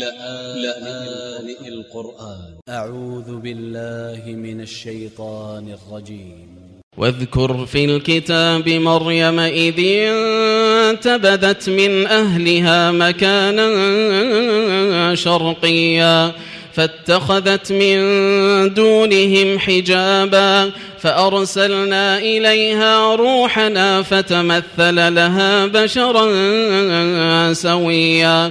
لآن القرآن. أ ع و ذ ب ا ل ل ه من ا ل ش ي ط ا ن ا ل ج ي م واذكر في الكتاب مريم إذ انتبذت من أهلها مكانا شرقيا فاتخذت من دونهم حجابا فأرسلنا إليها روحنا فتمثل لها بشرا سويا.